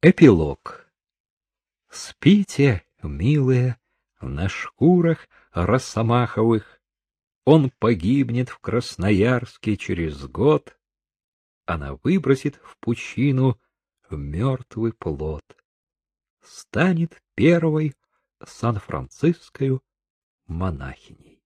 Эпилог. Спите, милые, на шкурах росомаховых. Он погибнет в Красноярске через год. Она выбросит в пучину мертвый плод. Станет первой сан-францискою монахиней.